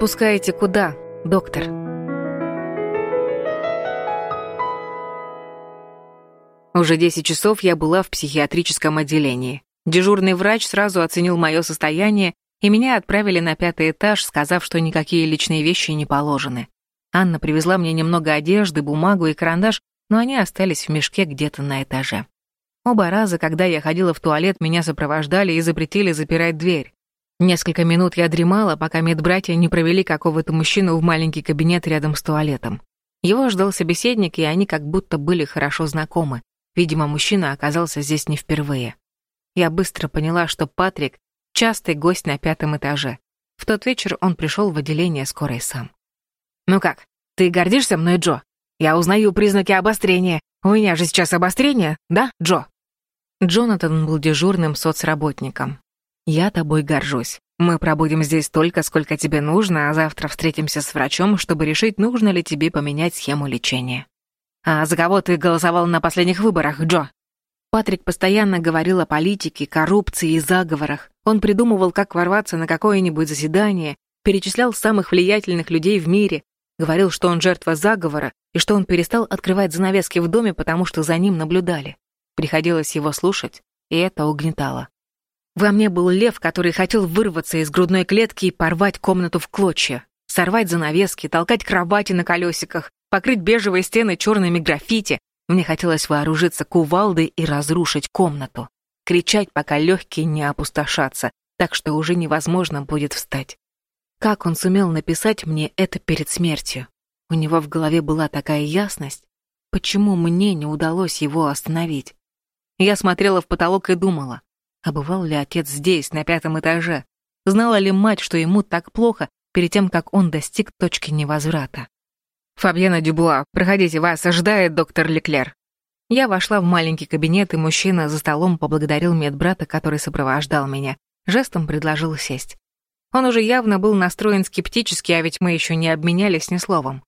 отпускаете куда, доктор?» Уже 10 часов я была в психиатрическом отделении. Дежурный врач сразу оценил мое состояние, и меня отправили на пятый этаж, сказав, что никакие личные вещи не положены. Анна привезла мне немного одежды, бумагу и карандаш, но они остались в мешке где-то на этаже. Оба раза, когда я ходила в туалет, меня сопровождали и запретили запирать дверь. Несколько минут я дремала, пока медбратья не провели какого-то мужчину в маленький кабинет рядом с туалетом. Его ждал собеседник, и они как будто были хорошо знакомы. Видимо, мужчина оказался здесь не впервые. Я быстро поняла, что Патрик — частый гость на пятом этаже. В тот вечер он пришел в отделение скорой сам. «Ну как, ты гордишься мной, Джо? Я узнаю признаки обострения. У меня же сейчас обострение, да, Джо?» Джонатан был дежурным соцработником. «Я тобой горжусь. Мы пробудем здесь столько, сколько тебе нужно, а завтра встретимся с врачом, чтобы решить, нужно ли тебе поменять схему лечения». «А за кого ты голосовал на последних выборах, Джо?» Патрик постоянно говорил о политике, коррупции и заговорах. Он придумывал, как ворваться на какое-нибудь заседание, перечислял самых влиятельных людей в мире, говорил, что он жертва заговора и что он перестал открывать занавески в доме, потому что за ним наблюдали. Приходилось его слушать, и это угнетало. Во мне был лев, который хотел вырваться из грудной клетки и порвать комнату в клочья, сорвать занавески, толкать кровати на колесиках, покрыть бежевые стены черными граффити. Мне хотелось вооружиться кувалдой и разрушить комнату. Кричать, пока легкие не опустошатся, так что уже невозможно будет встать. Как он сумел написать мне это перед смертью? У него в голове была такая ясность. Почему мне не удалось его остановить? Я смотрела в потолок и думала, а бывал ли отец здесь, на пятом этаже? Знала ли мать, что ему так плохо перед тем, как он достиг точки невозврата? «Фабьена Дюбуа, проходите, вас ожидает доктор Леклер». Я вошла в маленький кабинет, и мужчина за столом поблагодарил медбрата, который сопровождал меня. Жестом предложил сесть. Он уже явно был настроен скептически, а ведь мы еще не обменялись ни словом.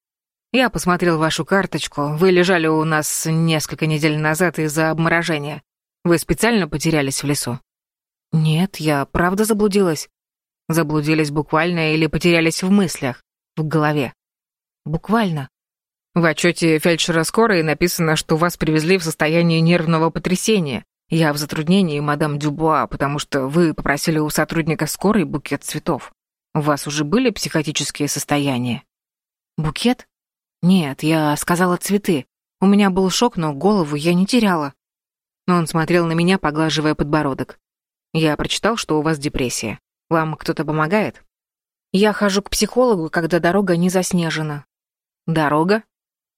«Я посмотрел вашу карточку. Вы лежали у нас несколько недель назад из-за обморожения. Вы специально потерялись в лесу?» «Нет, я правда заблудилась». «Заблудились буквально или потерялись в мыслях, в голове?» «Буквально». «В отчете фельдшера скорой написано, что вас привезли в состоянии нервного потрясения. Я в затруднении, мадам Дюбуа, потому что вы попросили у сотрудника скорой букет цветов. У вас уже были психотические состояния?» «Букет?» «Нет, я сказала цветы. У меня был шок, но голову я не теряла». Он смотрел на меня, поглаживая подбородок. «Я прочитал, что у вас депрессия. Вам кто-то помогает?» «Я хожу к психологу, когда дорога не заснежена». «Дорога?»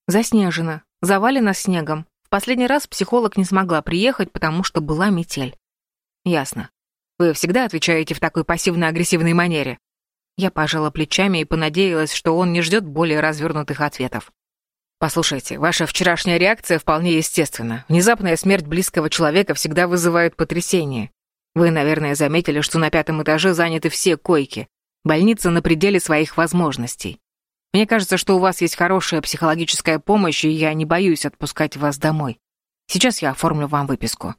«Заснежена. Завалена снегом. В последний раз психолог не смогла приехать, потому что была метель». «Ясно. Вы всегда отвечаете в такой пассивно-агрессивной манере?» Я пожала плечами и понадеялась, что он не ждет более развернутых ответов. «Послушайте, ваша вчерашняя реакция вполне естественна. Внезапная смерть близкого человека всегда вызывает потрясение. Вы, наверное, заметили, что на пятом этаже заняты все койки. Больница на пределе своих возможностей. Мне кажется, что у вас есть хорошая психологическая помощь, и я не боюсь отпускать вас домой. Сейчас я оформлю вам выписку».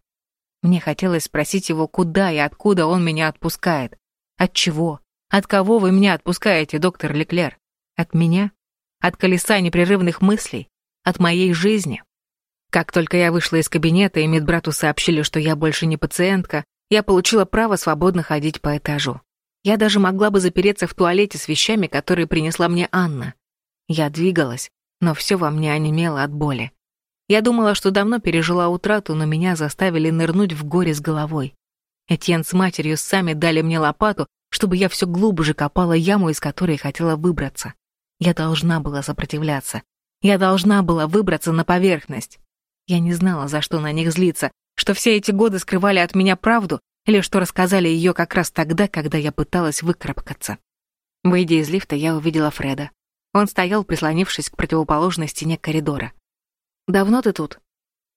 Мне хотелось спросить его, куда и откуда он меня отпускает. От чего? От кого вы меня отпускаете, доктор Леклер? От меня? От колеса непрерывных мыслей? От моей жизни? Как только я вышла из кабинета и медбрату сообщили, что я больше не пациентка, я получила право свободно ходить по этажу. Я даже могла бы запереться в туалете с вещами, которые принесла мне Анна. Я двигалась, но все во мне онемело от боли. Я думала, что давно пережила утрату, но меня заставили нырнуть в горе с головой. Этьен с матерью сами дали мне лопату, чтобы я все глубже копала яму, из которой хотела выбраться. Я должна была сопротивляться. Я должна была выбраться на поверхность. Я не знала, за что на них злиться, что все эти годы скрывали от меня правду или что рассказали ее как раз тогда, когда я пыталась выкарабкаться. Выйдя из лифта, я увидела Фреда. Он стоял, прислонившись к противоположной стене коридора. «Давно ты тут?»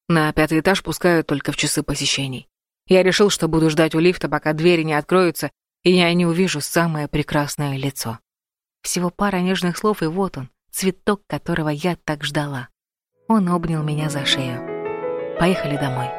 «На пятый этаж пускают только в часы посещений. Я решил, что буду ждать у лифта, пока двери не откроются, и я не увижу самое прекрасное лицо. Всего пара нежных слов, и вот он, цветок, которого я так ждала. Он обнял меня за шею. Поехали домой.